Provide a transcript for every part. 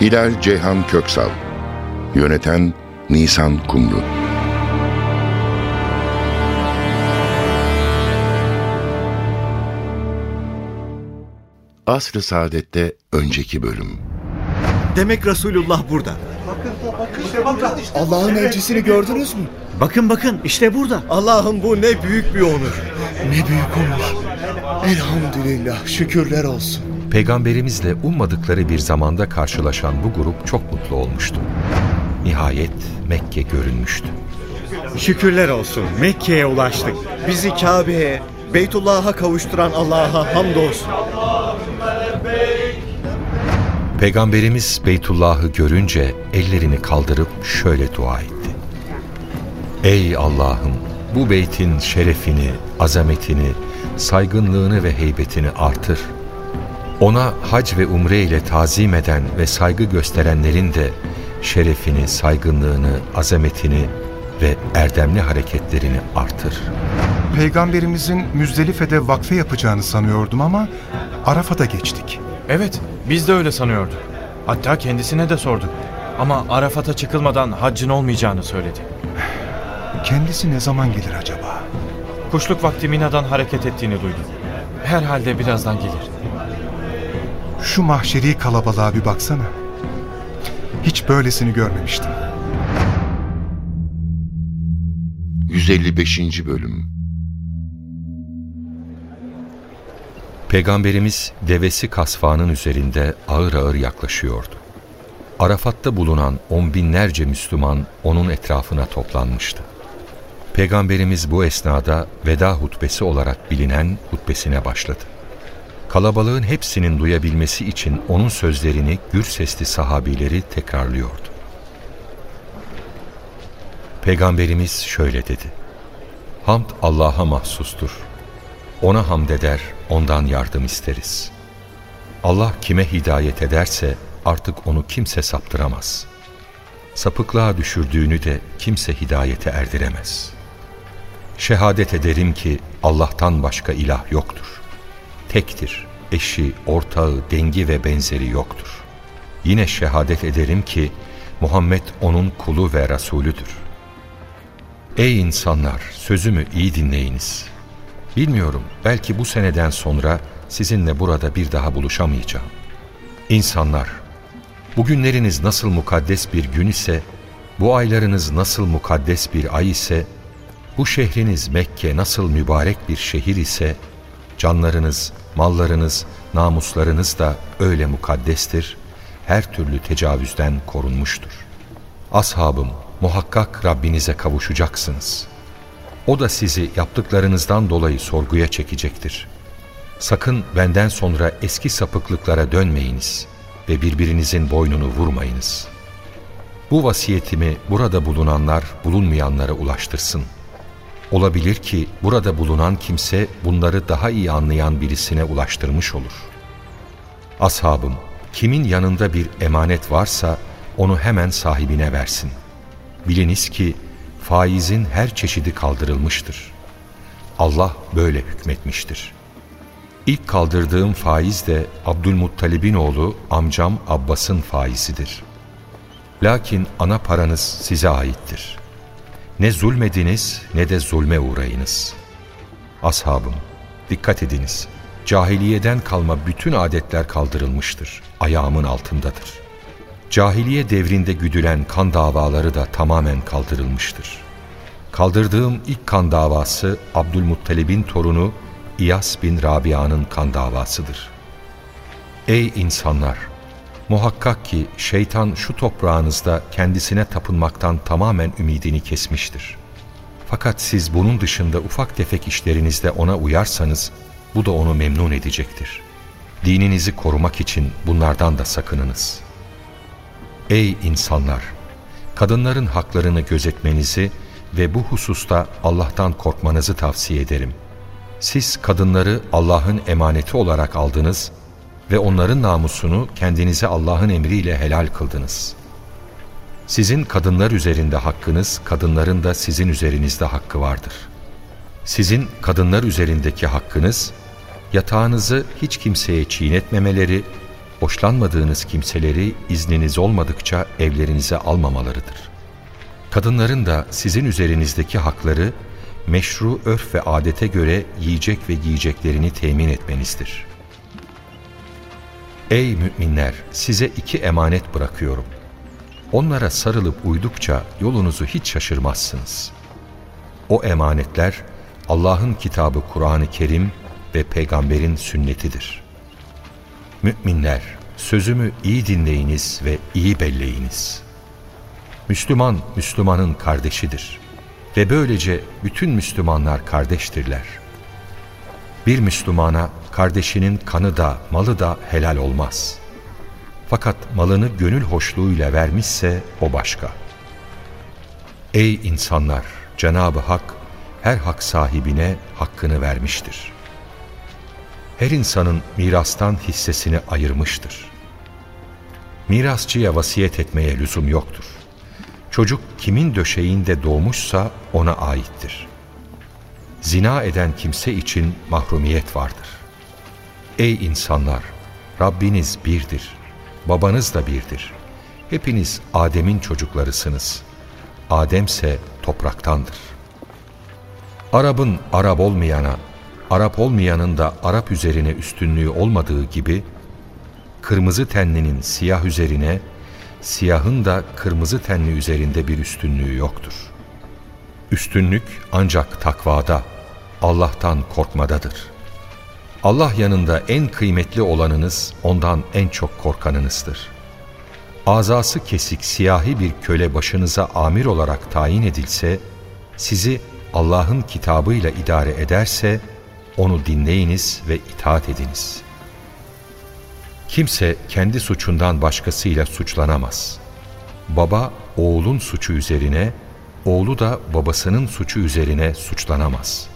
Hilal Ceyhan Köksal Yöneten Nisan Kumru Asr-ı Saadet'te önceki bölüm Demek Resulullah burada. Allah'ın elçisini gördünüz mü? Bakın bakın işte burada. Allah'ım bu ne büyük bir onur. Ne büyük onur. Elhamdülillah şükürler olsun. Peygamberimizle ummadıkları bir zamanda karşılaşan bu grup çok mutlu olmuştu. Nihayet Mekke görünmüştü. Şükürler olsun Mekke'ye ulaştık. Bizi Kabe'ye, Beytullah'a kavuşturan Allah'a hamdolsun. Peygamberimiz Beytullah'ı görünce ellerini kaldırıp şöyle dua etti. Ey Allah'ım bu beytin şerefini, azametini, saygınlığını ve heybetini artır. Ona hac ve umre ile tazim eden ve saygı gösterenlerin de şerefini, saygınlığını, azametini ve erdemli hareketlerini artır. Peygamberimizin Müzdelife'de vakfe yapacağını sanıyordum ama Arafat'a geçtik. Evet, biz de öyle sanıyorduk. Hatta kendisine de sorduk. Ama Arafat'a çıkılmadan haccın olmayacağını söyledi. Kendisi ne zaman gelir acaba? Kuşluk vakti Mina'dan hareket ettiğini duydum. Herhalde birazdan gelir. Şu mahşeri kalabalığa bir baksana. Hiç böylesini görmemiştim. 155. Bölüm Peygamberimiz devesi kasfanın üzerinde ağır ağır yaklaşıyordu. Arafat'ta bulunan on binlerce Müslüman onun etrafına toplanmıştı. Peygamberimiz bu esnada veda hutbesi olarak bilinen hutbesine başladı. Kalabalığın hepsinin duyabilmesi için onun sözlerini gür sesli sahabileri tekrarlıyordu. Peygamberimiz şöyle dedi. Hamd Allah'a mahsustur. Ona hamd eder, ondan yardım isteriz. Allah kime hidayet ederse artık onu kimse saptıramaz. Sapıklığa düşürdüğünü de kimse hidayete erdiremez. Şehadet ederim ki Allah'tan başka ilah yoktur. Tektir, eşi, ortağı, dengi ve benzeri yoktur. Yine şehadet ederim ki Muhammed onun kulu ve Resulüdür. Ey insanlar, sözümü iyi dinleyiniz. Bilmiyorum, belki bu seneden sonra sizinle burada bir daha buluşamayacağım. İnsanlar, bugünleriniz nasıl mukaddes bir gün ise, bu aylarınız nasıl mukaddes bir ay ise, bu şehriniz Mekke nasıl mübarek bir şehir ise, canlarınız, mallarınız, namuslarınız da öyle mukaddestir, her türlü tecavüzden korunmuştur. Ashabım, muhakkak Rabbinize kavuşacaksınız. O da sizi yaptıklarınızdan dolayı sorguya çekecektir. Sakın benden sonra eski sapıklıklara dönmeyiniz ve birbirinizin boynunu vurmayınız. Bu vasiyetimi burada bulunanlar bulunmayanlara ulaştırsın. Olabilir ki burada bulunan kimse bunları daha iyi anlayan birisine ulaştırmış olur. Ashabım, kimin yanında bir emanet varsa onu hemen sahibine versin. Biliniz ki faizin her çeşidi kaldırılmıştır. Allah böyle hükmetmiştir. İlk kaldırdığım faiz de Abdülmuttalib'in oğlu amcam Abbas'ın faizidir. Lakin ana paranız size aittir. Ne zulmediniz ne de zulme uğrayınız. Ashabım, dikkat ediniz. Cahiliyeden kalma bütün adetler kaldırılmıştır. Ayağımın altındadır. Cahiliye devrinde güdülen kan davaları da tamamen kaldırılmıştır. Kaldırdığım ilk kan davası Abdülmuttalib'in torunu İyas bin Rabia'nın kan davasıdır. Ey insanlar! Muhakkak ki şeytan şu toprağınızda kendisine tapınmaktan tamamen ümidini kesmiştir. Fakat siz bunun dışında ufak tefek işlerinizde ona uyarsanız bu da onu memnun edecektir. Dininizi korumak için bunlardan da sakınınız. Ey insanlar! Kadınların haklarını gözetmenizi ve bu hususta Allah'tan korkmanızı tavsiye ederim. Siz kadınları Allah'ın emaneti olarak aldınız ve onların namusunu kendinize Allah'ın emriyle helal kıldınız. Sizin kadınlar üzerinde hakkınız, kadınların da sizin üzerinizde hakkı vardır. Sizin kadınlar üzerindeki hakkınız, yatağınızı hiç kimseye çiğnetmemeleri, hoşlanmadığınız kimseleri izniniz olmadıkça evlerinize almamalarıdır. Kadınların da sizin üzerinizdeki hakları, meşru örf ve adete göre yiyecek ve giyeceklerini temin etmenizdir. Ey müminler! Size iki emanet bırakıyorum. Onlara sarılıp uydukça yolunuzu hiç şaşırmazsınız. O emanetler Allah'ın kitabı Kur'an-ı Kerim ve peygamberin sünnetidir. Müminler, sözümü iyi dinleyiniz ve iyi belleyiniz. Müslüman, Müslümanın kardeşidir. Ve böylece bütün Müslümanlar kardeştirler. Bir Müslümana kardeşinin kanı da malı da helal olmaz. Fakat malını gönül hoşluğuyla vermişse o başka. Ey insanlar! Cenab-ı Hak her hak sahibine hakkını vermiştir. Her insanın mirastan hissesini ayırmıştır. Mirasçıya vasiyet etmeye lüzum yoktur. Çocuk kimin döşeğinde doğmuşsa ona aittir. Zina eden kimse için mahrumiyet vardır. Ey insanlar! Rabbiniz birdir. Babanız da birdir. Hepiniz Adem'in çocuklarısınız. Ademse topraktandır. Arap'ın Arap olmayana, Arap olmayanın da Arap üzerine üstünlüğü olmadığı gibi, kırmızı tenlinin siyah üzerine, siyahın da kırmızı tenli üzerinde bir üstünlüğü yoktur. Üstünlük ancak takvada, Allah'tan korkmadadır. Allah yanında en kıymetli olanınız ondan en çok korkanınızdır. Azası kesik siyahi bir köle başınıza amir olarak tayin edilse, sizi Allah'ın kitabıyla idare ederse, onu dinleyiniz ve itaat ediniz. Kimse kendi suçundan başkasıyla suçlanamaz. Baba oğlun suçu üzerine, oğlu da babasının suçu üzerine suçlanamaz.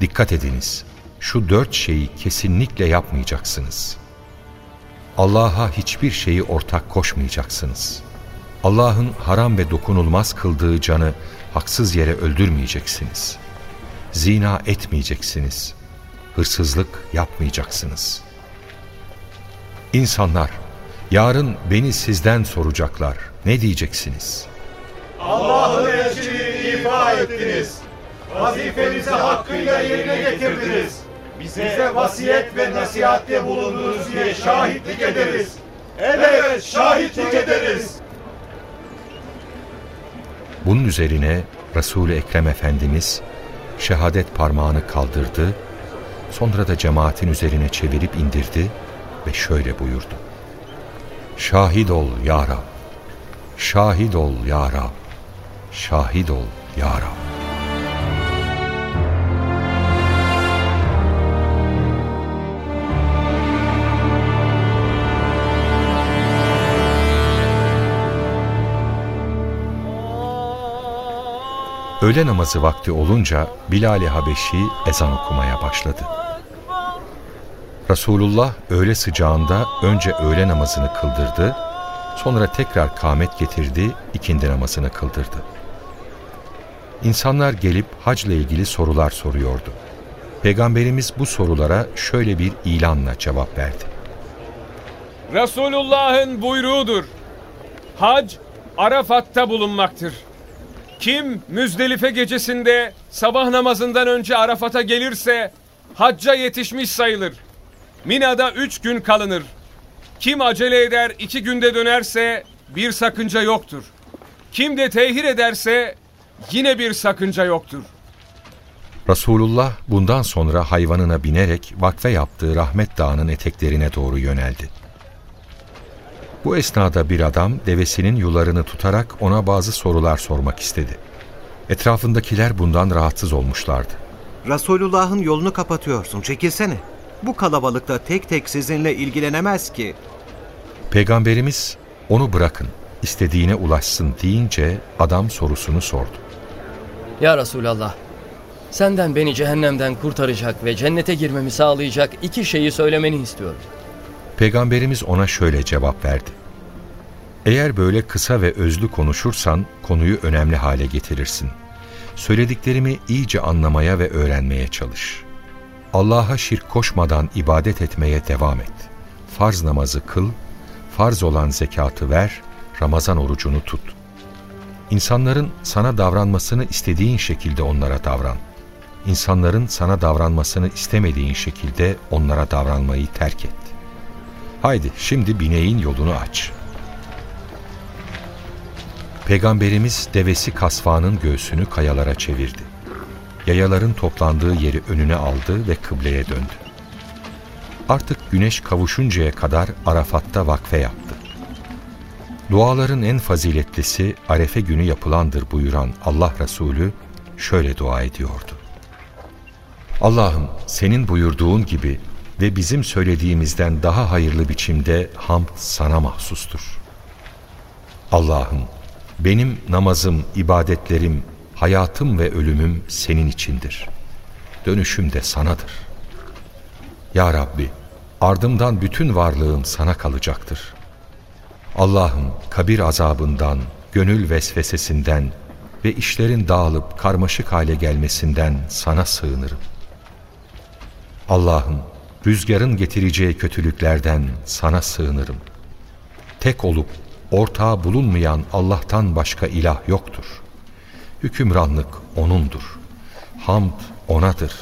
Dikkat ediniz, şu dört şeyi kesinlikle yapmayacaksınız. Allah'a hiçbir şeyi ortak koşmayacaksınız. Allah'ın haram ve dokunulmaz kıldığı canı haksız yere öldürmeyeceksiniz. Zina etmeyeceksiniz. Hırsızlık yapmayacaksınız. İnsanlar, yarın beni sizden soracaklar. Ne diyeceksiniz? Allah'ın elçiliğini ifa ettiniz. Vazifenizi hakkıyla yerine getirdiniz. Bize vasiyet ve nasihatte bulundunuz diye şahitlik ederiz. Evet, şahitlik ederiz. Bunun üzerine Resul-i Ekrem Efendimiz şehadet parmağını kaldırdı, sonra da cemaatin üzerine çevirip indirdi ve şöyle buyurdu. Şahit ol ya Rab, şahit ol ya Rab, şahit ol ya Rab. Öğle namazı vakti olunca Bilal-i Habeşi ezan okumaya başladı. Resulullah öğle sıcağında önce öğle namazını kıldırdı, sonra tekrar kâmet getirdi, ikindi namazını kıldırdı. İnsanlar gelip hacla ilgili sorular soruyordu. Peygamberimiz bu sorulara şöyle bir ilanla cevap verdi. Resulullah'ın buyruğudur. Hac Arafat'ta bulunmaktır. Kim Müzdelife gecesinde sabah namazından önce Arafat'a gelirse hacca yetişmiş sayılır. Mina'da üç gün kalınır. Kim acele eder iki günde dönerse bir sakınca yoktur. Kim de tehir ederse yine bir sakınca yoktur. Resulullah bundan sonra hayvanına binerek vakfe yaptığı Rahmet Dağı'nın eteklerine doğru yöneldi. Bu esnada bir adam devesinin yularını tutarak ona bazı sorular sormak istedi. Etrafındakiler bundan rahatsız olmuşlardı. Resulullah'ın yolunu kapatıyorsun, çekilsene. Bu kalabalıkta tek tek sizinle ilgilenemez ki. Peygamberimiz Onu bırakın, istediğine ulaşsın deyince adam sorusunu sordu. Ya Resulallah, senden beni cehennemden kurtaracak ve cennete girmemi sağlayacak iki şeyi söylemeni istiyorum. Peygamberimiz ona şöyle cevap verdi. Eğer böyle kısa ve özlü konuşursan konuyu önemli hale getirirsin. Söylediklerimi iyice anlamaya ve öğrenmeye çalış. Allah'a şirk koşmadan ibadet etmeye devam et. Farz namazı kıl, farz olan zekatı ver, Ramazan orucunu tut. İnsanların sana davranmasını istediğin şekilde onlara davran. İnsanların sana davranmasını istemediğin şekilde onlara davranmayı terk et. Haydi şimdi bineğin yolunu aç. Peygamberimiz devesi kasvanın göğsünü kayalara çevirdi. Yayaların toplandığı yeri önüne aldı ve kıbleye döndü. Artık güneş kavuşuncaya kadar Arafat'ta vakfe yaptı. Duaların en faziletlisi Arefe günü yapılandır buyuran Allah Resulü şöyle dua ediyordu. Allah'ım senin buyurduğun gibi ve bizim söylediğimizden daha hayırlı biçimde hamd sana mahsustur. Allah'ım benim namazım, ibadetlerim, hayatım ve ölümüm senin içindir. Dönüşüm de sanadır. Ya Rabbi, ardımdan bütün varlığım sana kalacaktır. Allah'ım kabir azabından, gönül vesvesesinden ve işlerin dağılıp karmaşık hale gelmesinden sana sığınırım. Allah'ım rüzgarın getireceği kötülüklerden sana sığınırım. Tek olup ortağı bulunmayan Allah'tan başka ilah yoktur. Hükümranlık O'nundur. Hamd O'nadır.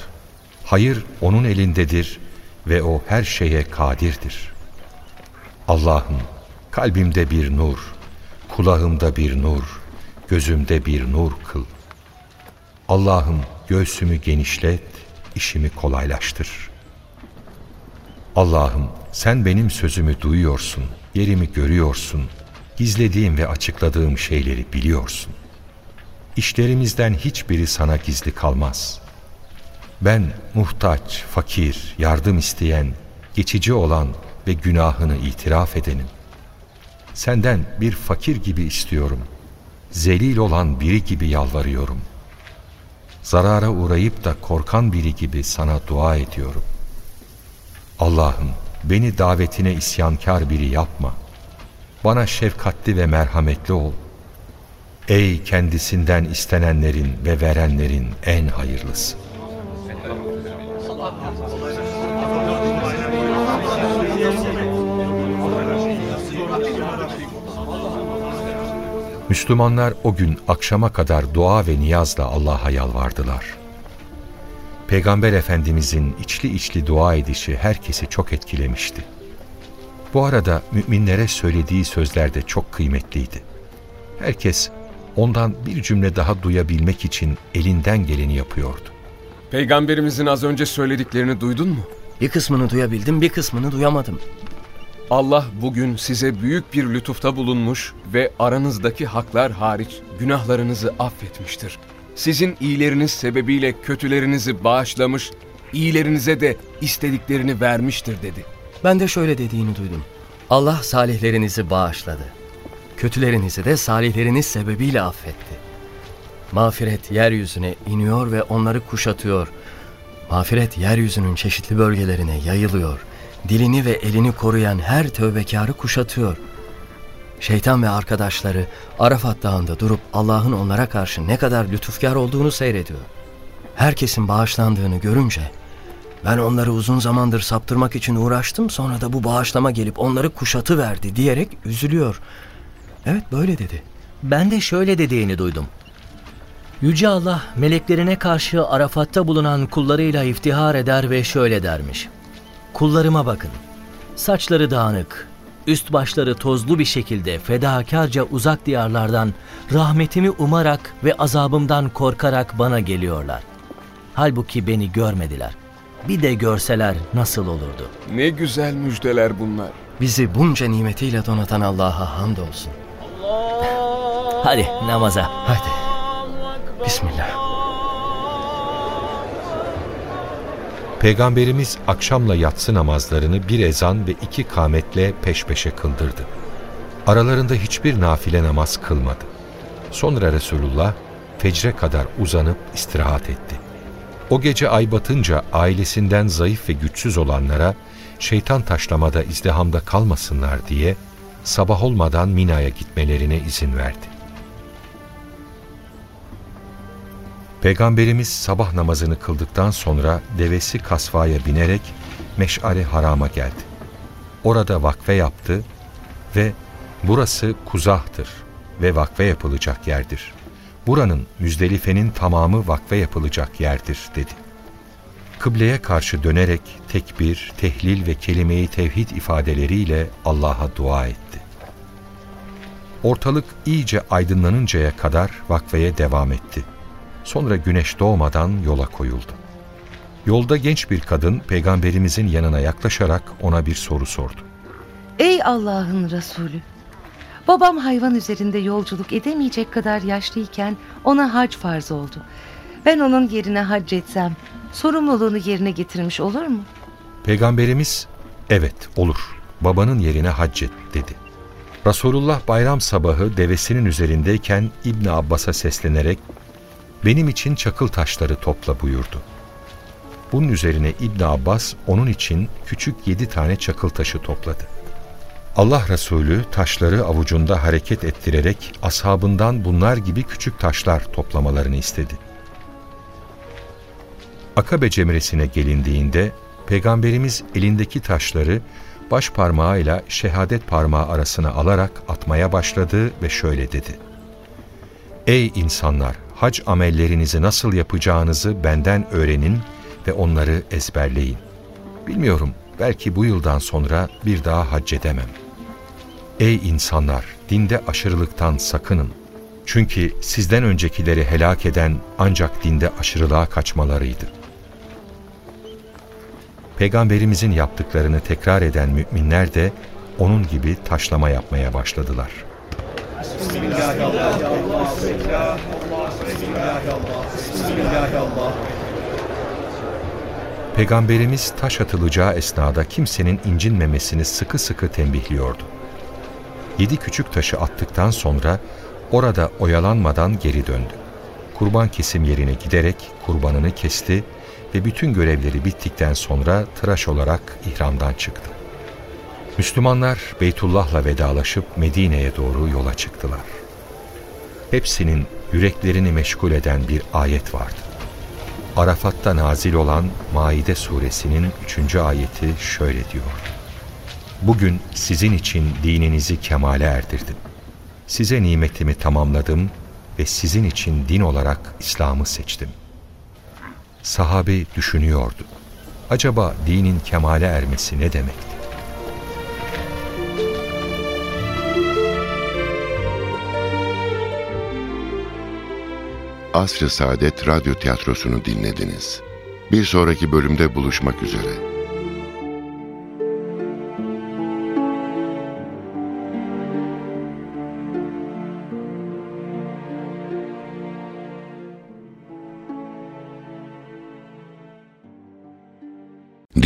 Hayır O'nun elindedir ve O her şeye kadirdir. Allah'ım kalbimde bir nur, kulağımda bir nur, gözümde bir nur kıl. Allah'ım göğsümü genişlet, işimi kolaylaştır. Allah'ım sen benim sözümü duyuyorsun, yerimi görüyorsun, gizlediğim ve açıkladığım şeyleri biliyorsun. İşlerimizden hiçbiri sana gizli kalmaz. Ben muhtaç, fakir, yardım isteyen, geçici olan ve günahını itiraf edenim. Senden bir fakir gibi istiyorum. Zelil olan biri gibi yalvarıyorum. Zarara uğrayıp da korkan biri gibi sana dua ediyorum. Allah'ım beni davetine isyankar biri yapma. Bana şefkatli ve merhametli ol. Ey kendisinden istenenlerin ve verenlerin en hayırlısı. Müslümanlar o gün akşama kadar dua ve niyazla Allah'a yalvardılar. Peygamber Efendimizin içli içli dua edişi herkesi çok etkilemişti. Bu arada müminlere söylediği sözler de çok kıymetliydi. Herkes ondan bir cümle daha duyabilmek için elinden geleni yapıyordu. Peygamberimizin az önce söylediklerini duydun mu? Bir kısmını duyabildim, bir kısmını duyamadım. Allah bugün size büyük bir lütufta bulunmuş ve aranızdaki haklar hariç günahlarınızı affetmiştir. Sizin iyileriniz sebebiyle kötülerinizi bağışlamış, iyilerinize de istediklerini vermiştir dedi. Ben de şöyle dediğini duydum. Allah salihlerinizi bağışladı. Kötülerinizi de salihleriniz sebebiyle affetti. Mağfiret yeryüzüne iniyor ve onları kuşatıyor. Mağfiret yeryüzünün çeşitli bölgelerine yayılıyor. Dilini ve elini koruyan her tövbekarı kuşatıyor. Şeytan ve arkadaşları Arafat Dağı'nda durup Allah'ın onlara karşı ne kadar lütufkar olduğunu seyrediyor. Herkesin bağışlandığını görünce ben onları uzun zamandır saptırmak için uğraştım sonra da bu bağışlama gelip onları kuşatı verdi diyerek üzülüyor. Evet böyle dedi. Ben de şöyle dediğini duydum. Yüce Allah meleklerine karşı Arafat'ta bulunan kullarıyla iftihar eder ve şöyle dermiş. Kullarıma bakın. Saçları dağınık, üst başları tozlu bir şekilde fedakarca uzak diyarlardan rahmetimi umarak ve azabımdan korkarak bana geliyorlar. Halbuki beni görmediler. Bir de görseler nasıl olurdu? Ne güzel müjdeler bunlar. Bizi bunca nimetiyle donatan Allah'a hamdolsun. Hadi namaza. Hadi. Bismillah. Peygamberimiz akşamla yatsı namazlarını bir ezan ve iki kametle peş peşe kıldırdı. Aralarında hiçbir nafile namaz kılmadı. Sonra Resulullah fecre kadar uzanıp istirahat etti. O gece ay batınca ailesinden zayıf ve güçsüz olanlara şeytan taşlamada izdihamda kalmasınlar diye sabah olmadan Mina'ya gitmelerine izin verdi. Peygamberimiz sabah namazını kıldıktan sonra devesi kasvaya binerek Meş'ari Haram'a geldi. Orada vakfe yaptı ve burası kuzahtır ve vakfe yapılacak yerdir. Buranın Müzdelife'nin tamamı vakfe yapılacak yerdir dedi. Kıbleye karşı dönerek tekbir, tehlil ve kelime-i tevhid ifadeleriyle Allah'a dua etti. Ortalık iyice aydınlanıncaya kadar vakfeye devam etti. Sonra güneş doğmadan yola koyuldu. Yolda genç bir kadın peygamberimizin yanına yaklaşarak ona bir soru sordu. Ey Allah'ın Resulü! Babam hayvan üzerinde yolculuk edemeyecek kadar yaşlıyken ona hac farz oldu. Ben onun yerine hac etsem sorumluluğunu yerine getirmiş olur mu? Peygamberimiz evet olur babanın yerine hac et dedi. Resulullah bayram sabahı devesinin üzerindeyken İbni Abbas'a seslenerek benim için çakıl taşları topla buyurdu. Bunun üzerine İbn Abbas onun için küçük yedi tane çakıl taşı topladı. Allah Resulü taşları avucunda hareket ettirerek ashabından bunlar gibi küçük taşlar toplamalarını istedi. Akabe cemresine gelindiğinde Peygamberimiz elindeki taşları baş parmağıyla şehadet parmağı arasına alarak atmaya başladı ve şöyle dedi. Ey insanlar! Hac amellerinizi nasıl yapacağınızı benden öğrenin ve onları ezberleyin. Bilmiyorum, belki bu yıldan sonra bir daha hac edemem. Ey insanlar! Dinde aşırılıktan sakının. Çünkü sizden öncekileri helak eden ancak dinde aşırılığa kaçmalarıydı. Peygamberimizin yaptıklarını tekrar eden müminler de onun gibi taşlama yapmaya başladılar. Peygamberimiz taş atılacağı esnada kimsenin incinmemesini sıkı sıkı tembihliyordu. Yedi küçük taşı attıktan sonra orada oyalanmadan geri döndü. Kurban kesim yerine giderek kurbanını kesti ve bütün görevleri bittikten sonra tıraş olarak ihramdan çıktı. Müslümanlar Beytullah'la vedalaşıp Medine'ye doğru yola çıktılar. Hepsinin yüreklerini meşgul eden bir ayet vardı. Arafat'ta nazil olan Maide suresinin üçüncü ayeti şöyle diyor. Bugün sizin için dininizi kemale erdirdim. Size nimetimi tamamladım ve sizin için din olarak İslam'ı seçtim. Sahabe düşünüyordu. Acaba dinin kemale ermesi ne demekti? Asr-ı Saadet Radyo Tiyatrosu'nu dinlediniz. Bir sonraki bölümde buluşmak üzere.